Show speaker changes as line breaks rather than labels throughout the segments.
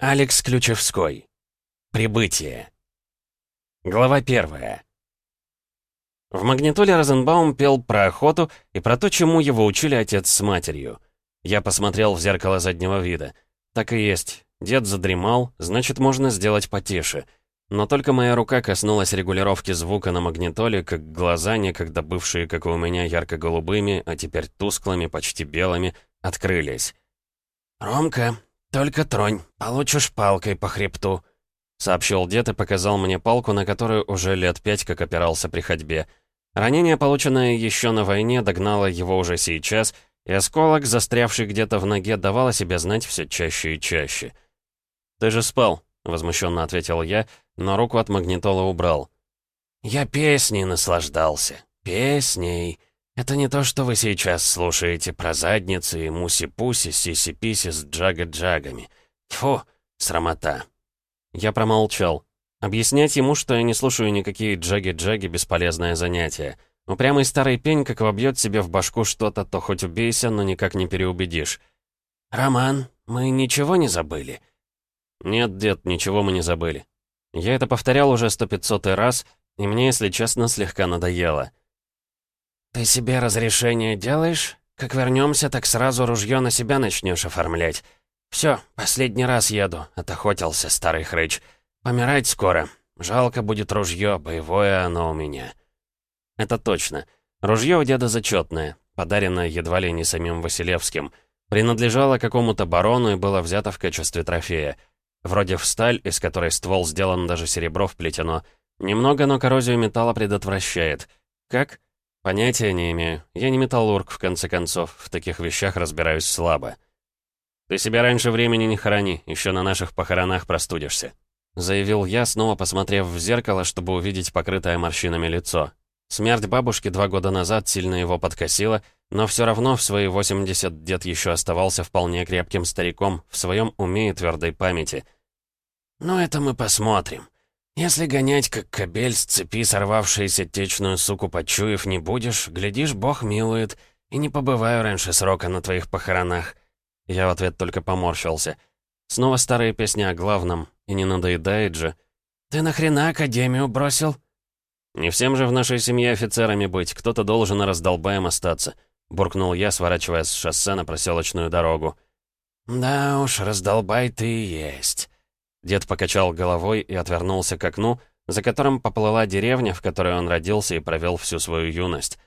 Алекс Ключевской. Прибытие. Глава первая. В магнитоле Розенбаум пел про охоту и про то, чему его учили отец с матерью. Я посмотрел в зеркало заднего вида. Так и есть. Дед задремал, значит, можно сделать потише. Но только моя рука коснулась регулировки звука на магнитоле, как глаза, некогда бывшие, как и у меня, ярко-голубыми, а теперь тусклыми, почти белыми, открылись. «Ромка, только тронь, получишь палкой по хребту», — сообщил дед и показал мне палку, на которую уже лет пять как опирался при ходьбе. Ранение, полученное еще на войне, догнало его уже сейчас, и осколок, застрявший где-то в ноге, давал о себе знать все чаще и чаще. «Ты же спал», — возмущенно ответил я, но руку от магнитола убрал. «Я песней наслаждался. Песней. Это не то, что вы сейчас слушаете про задницы и муси-пуси, сиси-писи с джага-джагами. Тьфу, срамота. Я промолчал. Объяснять ему, что я не слушаю никакие джаги-джаги, бесполезное занятие. Упрямый старый пень, как вобьет себе в башку что-то, то хоть убейся, но никак не переубедишь. «Роман, мы ничего не забыли?» «Нет, дед, ничего мы не забыли. Я это повторял уже сто пятьсотый раз, и мне, если честно, слегка надоело». «Ты себе разрешение делаешь? Как вернемся, так сразу ружье на себя начнешь оформлять. Все, последний раз еду, отохотился старый хрыч. Помирать скоро. Жалко будет ружье, боевое оно у меня». «Это точно. Ружье у деда зачетное, подаренное едва ли не самим Василевским. Принадлежало какому-то барону и было взято в качестве трофея. Вроде в сталь, из которой ствол сделан даже серебро вплетено. Немного, но коррозию металла предотвращает. Как?» «Понятия не имею. Я не металлург, в конце концов. В таких вещах разбираюсь слабо». «Ты себя раньше времени не хорони, еще на наших похоронах простудишься», заявил я, снова посмотрев в зеркало, чтобы увидеть покрытое морщинами лицо. Смерть бабушки два года назад сильно его подкосила, но все равно в свои 80 дед еще оставался вполне крепким стариком, в своем уме и твердой памяти. «Ну это мы посмотрим. Если гонять, как кобель с цепи, сорвавшаяся течную суку почуев, не будешь, глядишь, бог милует, и не побываю раньше срока на твоих похоронах». Я в ответ только поморщился. Снова старые песни о главном, и не надоедает же. «Ты нахрена Академию бросил?» «Не всем же в нашей семье офицерами быть, кто-то должен раздолбаем остаться», буркнул я, сворачивая с шоссе на проселочную дорогу. «Да уж, раздолбай ты и есть». Дед покачал головой и отвернулся к окну, за которым поплыла деревня, в которой он родился и провел всю свою юность.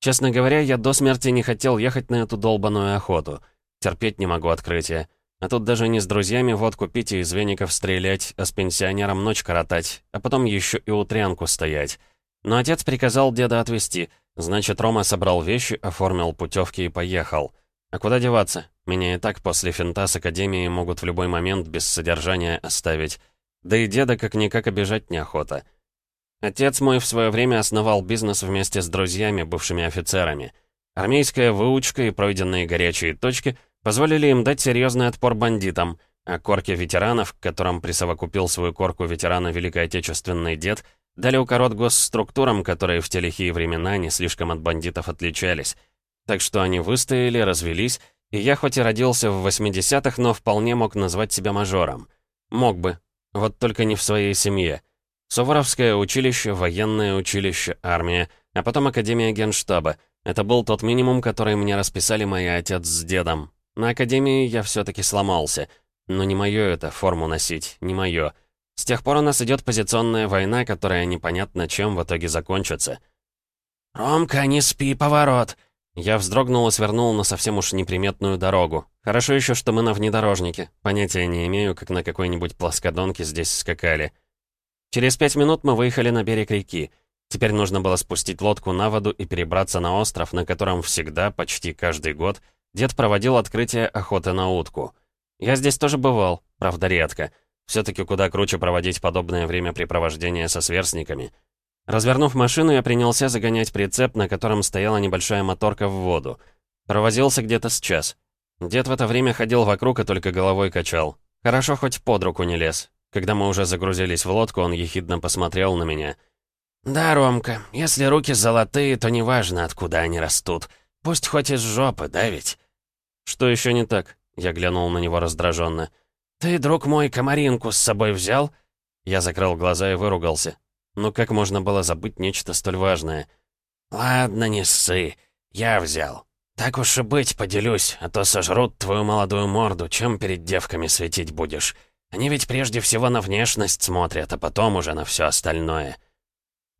Честно говоря, я до смерти не хотел ехать на эту долбаную охоту. Терпеть не могу открытия. А тут даже не с друзьями водку пить и из веников стрелять, а с пенсионером ночь коротать, а потом еще и утрянку стоять. Но отец приказал деда отвезти, значит, Рома собрал вещи, оформил путевки и поехал. А куда деваться? Меня и так после финта с Академии могут в любой момент без содержания оставить. Да и деда как-никак обижать неохота. Отец мой в свое время основал бизнес вместе с друзьями, бывшими офицерами. Армейская выучка и пройденные горячие точки позволили им дать серьезный отпор бандитам, а корки ветеранов, к которым присовокупил свою корку ветерана Великой Отечественной дед, дали укорот госструктурам, которые в те лихие времена не слишком от бандитов отличались. Так что они выстояли, развелись и я хоть и родился в 80-х, но вполне мог назвать себя мажором. Мог бы. Вот только не в своей семье. Суворовское училище, военное училище, армия, а потом Академия Генштаба. Это был тот минимум, который мне расписали мои отец с дедом. На Академии я все-таки сломался. Но не мое это, форму носить, не мое. С тех пор у нас идет позиционная война, которая непонятно чем в итоге закончится. «Ромка, не спи, поворот!» Я вздрогнул и свернул на совсем уж неприметную дорогу. Хорошо еще, что мы на внедорожнике. Понятия не имею, как на какой-нибудь плоскодонке здесь скакали. Через пять минут мы выехали на берег реки. Теперь нужно было спустить лодку на воду и перебраться на остров, на котором всегда, почти каждый год, дед проводил открытие охоты на утку. Я здесь тоже бывал, правда редко. Все-таки куда круче проводить подобное времяпрепровождение со сверстниками — Развернув машину, я принялся загонять прицеп, на котором стояла небольшая моторка в воду. Провозился где-то с час. Дед в это время ходил вокруг и только головой качал. Хорошо, хоть под руку не лез. Когда мы уже загрузились в лодку, он ехидно посмотрел на меня. «Да, Ромка, если руки золотые, то неважно, откуда они растут. Пусть хоть из жопы, да ведь?» «Что еще не так?» Я глянул на него раздраженно. «Ты, друг мой, комаринку с собой взял?» Я закрыл глаза и выругался. Ну как можно было забыть нечто столь важное? «Ладно, не ссы. Я взял. Так уж и быть, поделюсь, а то сожрут твою молодую морду, чем перед девками светить будешь. Они ведь прежде всего на внешность смотрят, а потом уже на все остальное».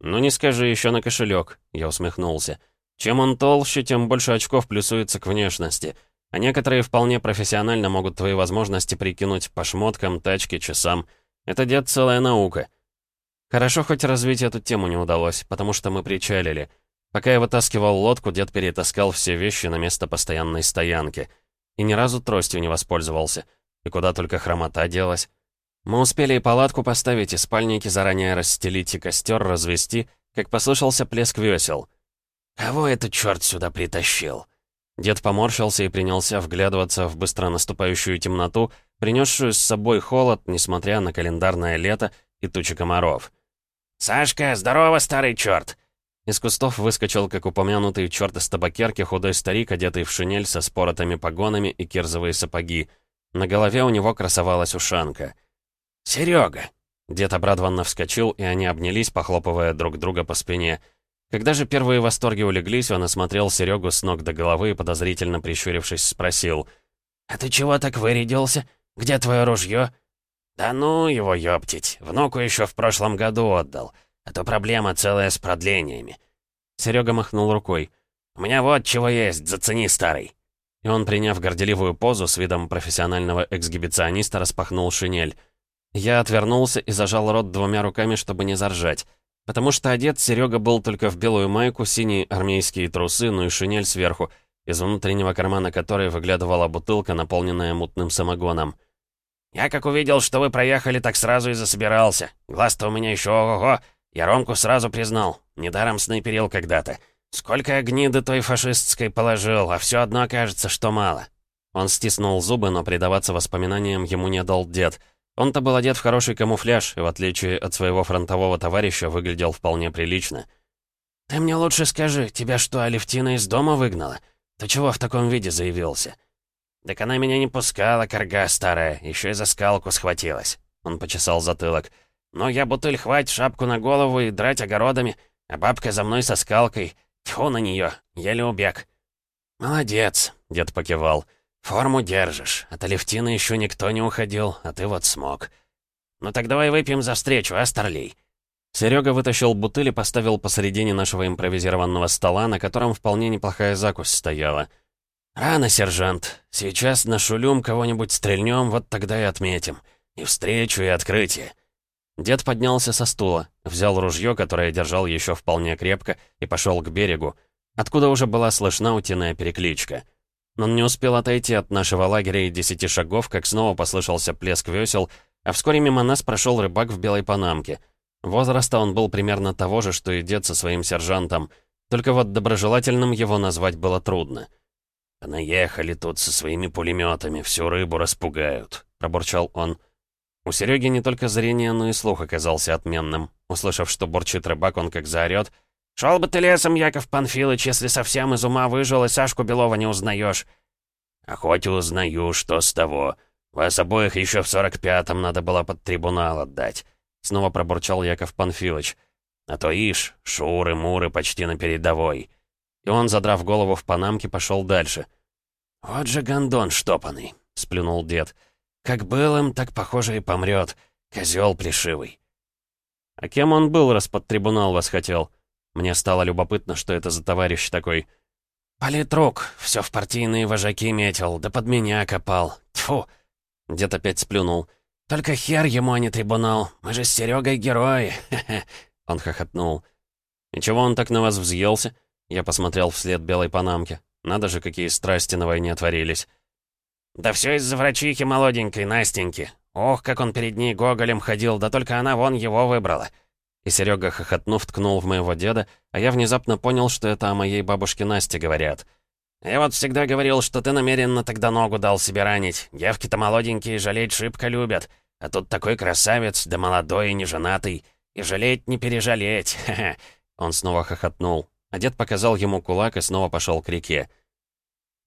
«Ну не скажи еще на кошелек, я усмехнулся. «Чем он толще, тем больше очков плюсуется к внешности». А некоторые вполне профессионально могут твои возможности прикинуть по шмоткам, тачке, часам. Это, дед, целая наука. Хорошо, хоть развить эту тему не удалось, потому что мы причалили. Пока я вытаскивал лодку, дед перетаскал все вещи на место постоянной стоянки. И ни разу тростью не воспользовался. И куда только хромота делась. Мы успели и палатку поставить, и спальники заранее расстелить, и костер развести, как послышался плеск весел. «Кого этот черт сюда притащил?» Дед поморщился и принялся вглядываться в быстро наступающую темноту, принесшую с собой холод, несмотря на календарное лето и тучи комаров. «Сашка, здорово, старый черт!» Из кустов выскочил, как упомянутый черт из табакерки, худой старик, одетый в шинель со споротыми погонами и кирзовые сапоги. На голове у него красовалась ушанка. «Серега!» Дед обрадованно вскочил, и они обнялись, похлопывая друг друга по спине — когда же первые восторги улеглись, он осмотрел Серегу с ног до головы и, подозрительно прищурившись, спросил. «А ты чего так вырядился? Где твое ружье?» «Да ну его ёптить, внуку еще в прошлом году отдал, а то проблема целая с продлениями». Серега махнул рукой. «У меня вот чего есть, зацени, старый». И он, приняв горделивую позу с видом профессионального эксгибициониста, распахнул шинель. Я отвернулся и зажал рот двумя руками, чтобы не заржать. Потому что одет Серега был только в белую майку, синие армейские трусы, ну и шинель сверху, из внутреннего кармана которой выглядывала бутылка, наполненная мутным самогоном. «Я как увидел, что вы проехали, так сразу и засобирался. Глаз-то у меня еще ого-го. Я Ромку сразу признал. Недаром снайперил когда-то. Сколько гниды той фашистской положил, а все одно кажется, что мало». Он стиснул зубы, но предаваться воспоминаниям ему не дал дед — он-то был одет в хороший камуфляж и, в отличие от своего фронтового товарища, выглядел вполне прилично. «Ты мне лучше скажи, тебя что, Алевтина из дома выгнала? Ты чего в таком виде заявился?» «Так она меня не пускала, корга старая, еще и за скалку схватилась». Он почесал затылок. «Но я бутыль хвать, шапку на голову и драть огородами, а бабка за мной со скалкой. Тьфу на нее, еле убег». «Молодец», — дед покивал. «Форму держишь. От Алевтины еще никто не уходил, а ты вот смог. Ну так давай выпьем за встречу, а, Старлей?» Серега вытащил бутыль и поставил посередине нашего импровизированного стола, на котором вполне неплохая закусь стояла. «Рано, сержант. Сейчас на шулюм кого-нибудь стрельнем, вот тогда и отметим. И встречу, и открытие». Дед поднялся со стула, взял ружье, которое держал еще вполне крепко, и пошел к берегу, откуда уже была слышна утиная перекличка — он не успел отойти от нашего лагеря и десяти шагов, как снова послышался плеск весел, а вскоре мимо нас прошел рыбак в белой панамке. Возраста он был примерно того же, что и дед со своим сержантом, только вот доброжелательным его назвать было трудно. «Наехали тут со своими пулеметами, всю рыбу распугают», — пробурчал он. У Сереги не только зрение, но и слух оказался отменным. Услышав, что бурчит рыбак, он как заорёт — «Шел бы ты лесом, Яков Панфилыч, если совсем из ума выжил и Сашку Белова не узнаешь». «А хоть узнаю, что с того. Вас обоих еще в сорок пятом надо было под трибунал отдать», — снова пробурчал Яков Панфилыч. «А то ишь, шуры-муры почти на передовой». И он, задрав голову в панамке, пошел дальше. «Вот же гондон штопанный», — сплюнул дед. «Как был им, так, похоже, и помрет. Козел плешивый». «А кем он был, раз под трибунал вас хотел?» Мне стало любопытно, что это за товарищ такой. «Политрук, все в партийные вожаки метил, да под меня копал. Тьфу!» Дед опять сплюнул. «Только хер ему, а не трибунал. Мы же с Серегой герои!» Он хохотнул. «И чего он так на вас взъелся?» Я посмотрел вслед белой панамки. Надо же, какие страсти на войне творились. «Да все из-за врачихи молоденькой, Настеньки. Ох, как он перед ней гоголем ходил, да только она вон его выбрала. И Серега, хохотнув, ткнул в моего деда, а я внезапно понял, что это о моей бабушке Насте говорят. «Я вот всегда говорил, что ты намеренно тогда ногу дал себе ранить. Девки-то молоденькие жалеть шибко любят. А тут такой красавец, да молодой и не женатый. И жалеть не пережалеть. Ха-ха». Он снова хохотнул. А дед показал ему кулак и снова пошел к реке.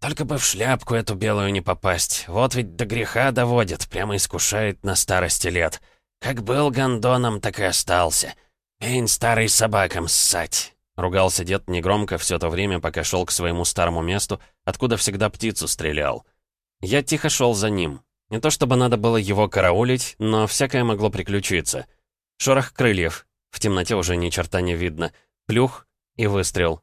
Только бы в шляпку эту белую не попасть. Вот ведь до греха доводит, прямо искушает на старости лет. Как был гондоном, так и остался. Эйн старый собакам ссать. Ругался дед негромко все то время, пока шел к своему старому месту, откуда всегда птицу стрелял. Я тихо шел за ним. Не то чтобы надо было его караулить, но всякое могло приключиться. Шорох крыльев. В темноте уже ни черта не видно. Плюх и выстрел.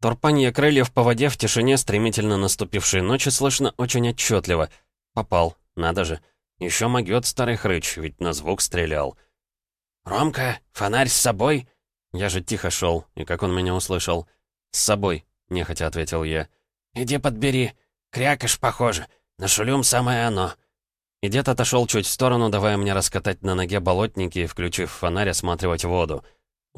Торпанье крыльев по воде в тишине стремительно наступившей ночи слышно очень отчетливо. Попал, надо же. Еще могет старый хрыч, ведь на звук стрелял. «Ромка, фонарь с собой?» Я же тихо шел, и как он меня услышал? «С собой», — нехотя ответил я. «Иди подбери. Крякаш, похоже. На шулюм самое оно». И дед отошел чуть в сторону, давая мне раскатать на ноге болотники и, включив фонарь, осматривать воду.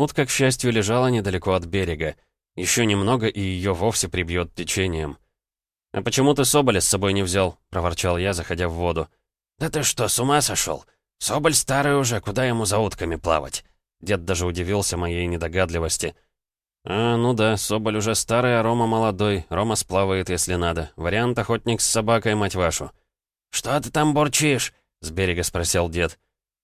Утка, к счастью, лежала недалеко от берега. Еще немного, и ее вовсе прибьет течением. «А почему ты Соболя с собой не взял?» — проворчал я, заходя в воду. «Да ты что, с ума сошел? Соболь старый уже, куда ему за утками плавать?» Дед даже удивился моей недогадливости. «А, ну да, Соболь уже старый, а Рома молодой. Рома сплавает, если надо. Вариант охотник с собакой, мать вашу». «Что ты там бурчишь?» — с берега спросил дед.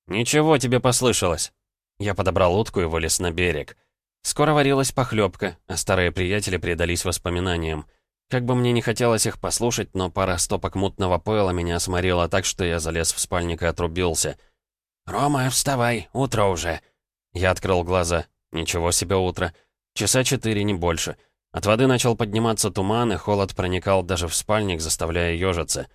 «Ничего, тебе послышалось». Я подобрал утку и вылез на берег. Скоро варилась похлебка, а старые приятели предались воспоминаниям. Как бы мне не хотелось их послушать, но пара стопок мутного пойла меня сморила так, что я залез в спальник и отрубился. «Рома, вставай, утро уже!» Я открыл глаза. Ничего себе утро. Часа четыре, не больше. От воды начал подниматься туман, и холод проникал даже в спальник, заставляя ежиться.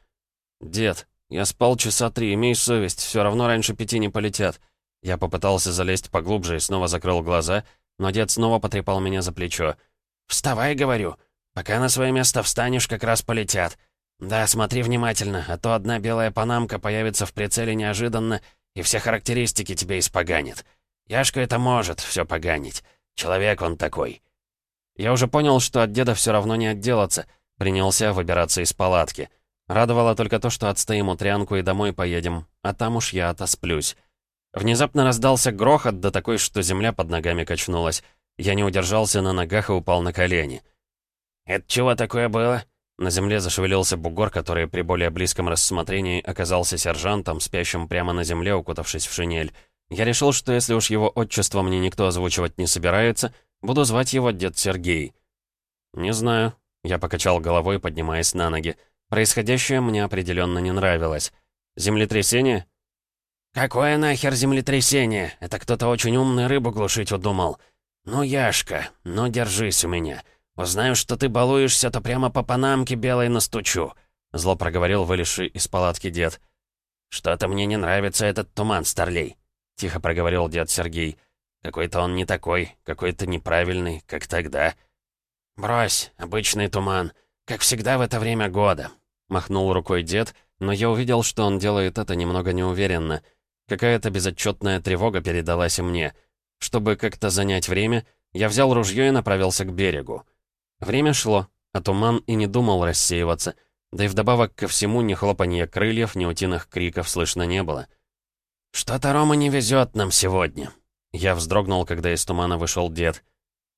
«Дед, я спал часа три, имей совесть, все равно раньше пяти не полетят». Я попытался залезть поглубже и снова закрыл глаза, но дед снова потрепал меня за плечо. «Вставай, — говорю. Пока на свое место встанешь, как раз полетят. Да, смотри внимательно, а то одна белая панамка появится в прицеле неожиданно, и все характеристики тебе испоганит. Яшка это может все поганить. Человек он такой». Я уже понял, что от деда все равно не отделаться. Принялся выбираться из палатки. Радовало только то, что отстоим утрянку и домой поедем, а там уж я отосплюсь. Внезапно раздался грохот, да такой, что земля под ногами качнулась. Я не удержался на ногах и упал на колени. «Это чего такое было?» На земле зашевелился бугор, который при более близком рассмотрении оказался сержантом, спящим прямо на земле, укутавшись в шинель. Я решил, что если уж его отчество мне никто озвучивать не собирается, буду звать его дед Сергей. «Не знаю», — я покачал головой, поднимаясь на ноги. Происходящее мне определенно не нравилось. «Землетрясение?» «Какое нахер землетрясение? Это кто-то очень умный рыбу глушить удумал. Ну, Яшка, ну держись у меня. Узнаю, что ты балуешься, то прямо по панамке белой настучу», — зло проговорил вылезший из палатки дед. «Что-то мне не нравится этот туман, старлей», — тихо проговорил дед Сергей. «Какой-то он не такой, какой-то неправильный, как тогда». «Брось, обычный туман, как всегда в это время года», — махнул рукой дед, но я увидел, что он делает это немного неуверенно — Какая-то безотчетная тревога передалась и мне. Чтобы как-то занять время, я взял ружье и направился к берегу. Время шло, а туман и не думал рассеиваться, да и вдобавок ко всему ни хлопанья крыльев, ни утиных криков слышно не было. «Что-то Рома не везет нам сегодня». Я вздрогнул, когда из тумана вышел дед.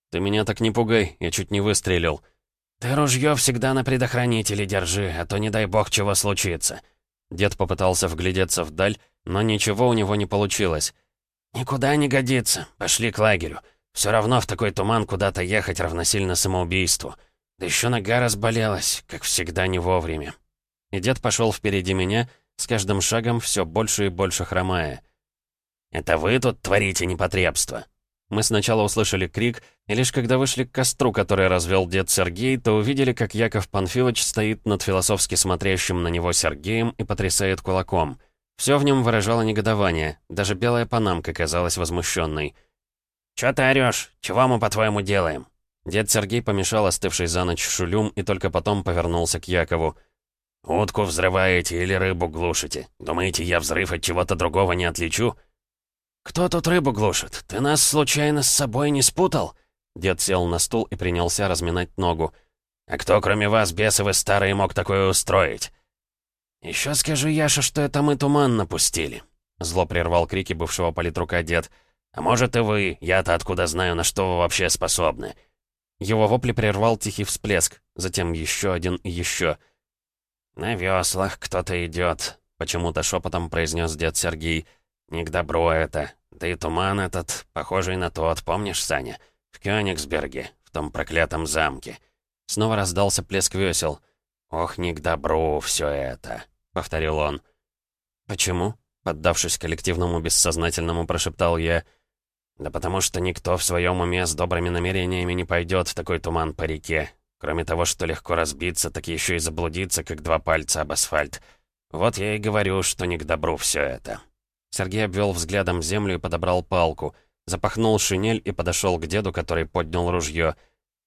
«Ты меня так не пугай, я чуть не выстрелил». «Ты ружье всегда на предохранителе держи, а то не дай бог чего случится». Дед попытался вглядеться вдаль, но ничего у него не получилось. «Никуда не годится. Пошли к лагерю. Все равно в такой туман куда-то ехать равносильно самоубийству. Да еще нога разболелась, как всегда не вовремя». И дед пошел впереди меня, с каждым шагом все больше и больше хромая. «Это вы тут творите непотребство?» Мы сначала услышали крик, и лишь когда вышли к костру, который развел дед Сергей, то увидели, как Яков Панфилович стоит над философски смотрящим на него Сергеем и потрясает кулаком — все в нем выражало негодование, даже белая панамка казалась возмущенной. «Чё ты орёшь? Чего мы, по-твоему, делаем?» Дед Сергей помешал остывший за ночь шулюм и только потом повернулся к Якову. «Утку взрываете или рыбу глушите? Думаете, я взрыв от чего-то другого не отличу?» «Кто тут рыбу глушит? Ты нас случайно с собой не спутал?» Дед сел на стул и принялся разминать ногу. «А кто, кроме вас, бесовы старые, мог такое устроить?» «Еще скажи, Яша, что это мы туман напустили», — зло прервал крики бывшего политрука дед. «А может и вы, я-то откуда знаю, на что вы вообще способны?» Его вопли прервал тихий всплеск, затем еще один и еще. «На веслах кто-то идет», — почему-то шепотом произнес дед Сергей. «Не к добру это. Да и туман этот, похожий на тот, помнишь, Саня? В Кёнигсберге, в том проклятом замке». Снова раздался плеск весел. «Ох, не к добру все это», — повторил он. «Почему?» — поддавшись коллективному бессознательному, прошептал я. «Да потому что никто в своем уме с добрыми намерениями не пойдет в такой туман по реке. Кроме того, что легко разбиться, так еще и заблудиться, как два пальца об асфальт. Вот я и говорю, что не к добру все это». Сергей обвел взглядом землю и подобрал палку. Запахнул шинель и подошел к деду, который поднял ружье.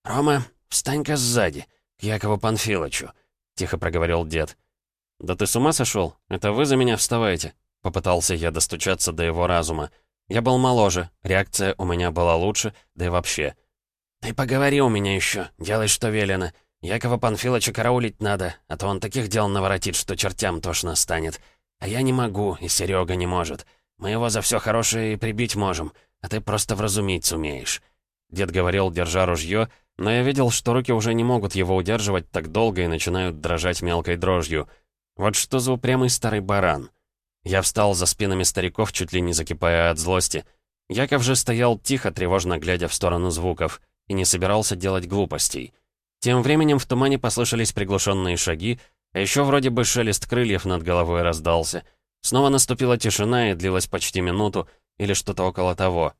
«Рома, встань-ка сзади, к Якову Панфиловичу», — тихо проговорил дед. «Да ты с ума сошел? Это вы за меня вставайте?» Попытался я достучаться до его разума. Я был моложе, реакция у меня была лучше, да и вообще. «Ты поговори у меня еще, делай, что велено. Якова Панфиловича караулить надо, а то он таких дел наворотит, что чертям тошно станет. А я не могу, и Серега не может. Мы его за все хорошее и прибить можем, а ты просто вразумить сумеешь». Дед говорил, держа ружье, но я видел, что руки уже не могут его удерживать так долго и начинают дрожать мелкой дрожью. Вот что за упрямый старый баран. Я встал за спинами стариков, чуть ли не закипая от злости. Яков же стоял тихо, тревожно глядя в сторону звуков, и не собирался делать глупостей. Тем временем в тумане послышались приглушенные шаги, а еще вроде бы шелест крыльев над головой раздался. Снова наступила тишина и длилась почти минуту, или что-то около того.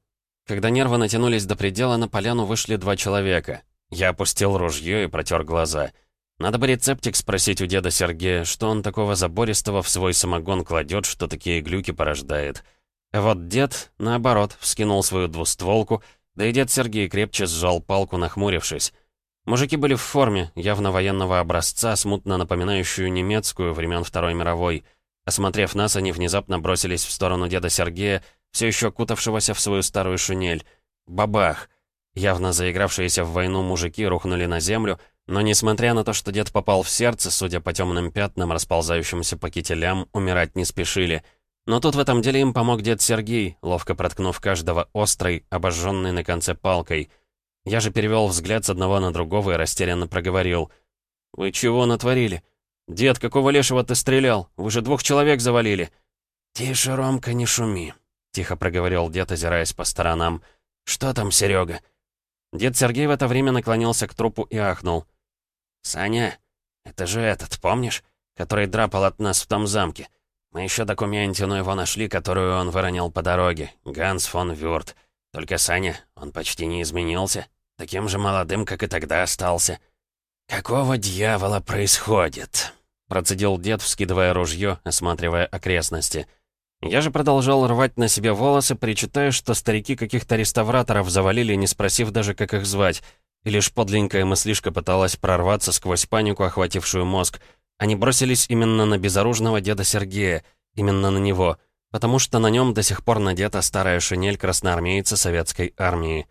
Когда нервы натянулись до предела, на поляну вышли два человека. Я опустил ружье и протер глаза — надо бы рецептик спросить у деда Сергея, что он такого забористого в свой самогон кладет, что такие глюки порождает. А вот дед, наоборот, вскинул свою двустволку, да и дед Сергей крепче сжал палку, нахмурившись. Мужики были в форме, явно военного образца, смутно напоминающую немецкую времен Второй мировой. Осмотрев нас, они внезапно бросились в сторону деда Сергея, все еще кутавшегося в свою старую шинель. Бабах! Явно заигравшиеся в войну мужики рухнули на землю, но несмотря на то, что дед попал в сердце, судя по темным пятнам, расползающимся по кителям, умирать не спешили. Но тут в этом деле им помог дед Сергей, ловко проткнув каждого острой, обожженной на конце палкой. Я же перевел взгляд с одного на другого и растерянно проговорил. «Вы чего натворили? Дед, какого лешего ты стрелял? Вы же двух человек завалили!» «Тише, Ромка, не шуми», — тихо проговорил дед, озираясь по сторонам. «Что там, Серега?» Дед Сергей в это время наклонился к трупу и ахнул. «Саня, это же этот, помнишь? Который драпал от нас в том замке. Мы еще документину его нашли, которую он выронил по дороге. Ганс фон Вюрт. Только Саня, он почти не изменился. Таким же молодым, как и тогда остался. «Какого дьявола происходит?» Процедил дед, вскидывая ружье, осматривая окрестности. Я же продолжал рвать на себе волосы, причитая, что старики каких-то реставраторов завалили, не спросив даже, как их звать. И лишь подлинная мыслишка пыталась прорваться сквозь панику, охватившую мозг. Они бросились именно на безоружного деда Сергея, именно на него, потому что на нем до сих пор надета старая шинель красноармейца советской армии.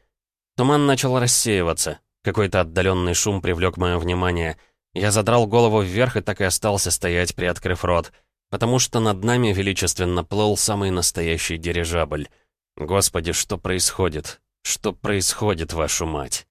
Туман начал рассеиваться. Какой-то отдаленный шум привлек мое внимание. Я задрал голову вверх и так и остался стоять, приоткрыв рот, потому что над нами величественно плыл самый настоящий дирижабль. Господи, что происходит? Что происходит, вашу мать?